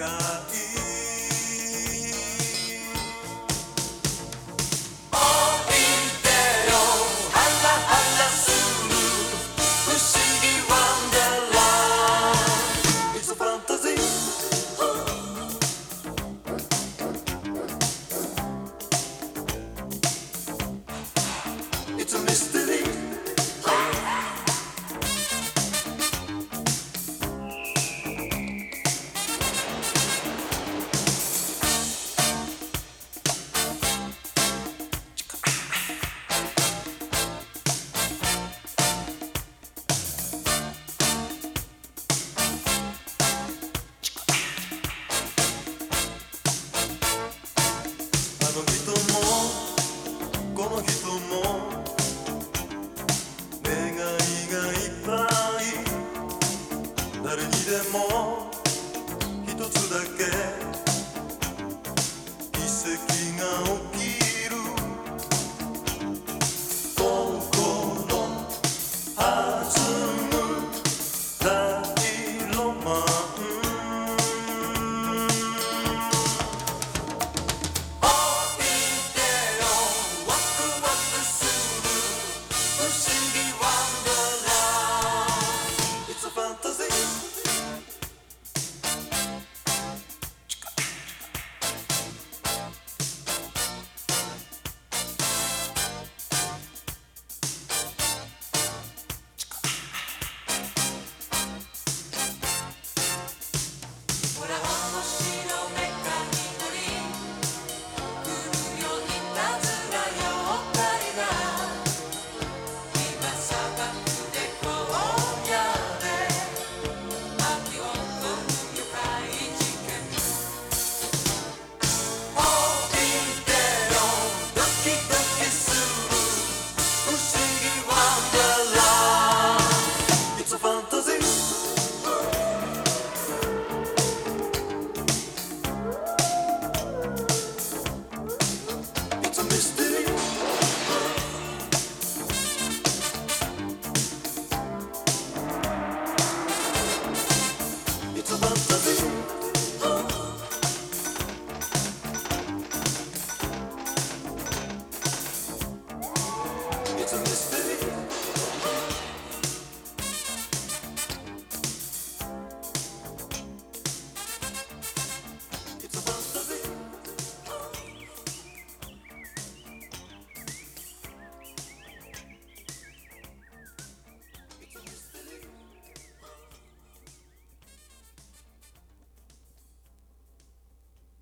come. でも一つだけ奇跡が起きる。心弾む大ロマン。おいてよワクワクする It's a mystery. It's a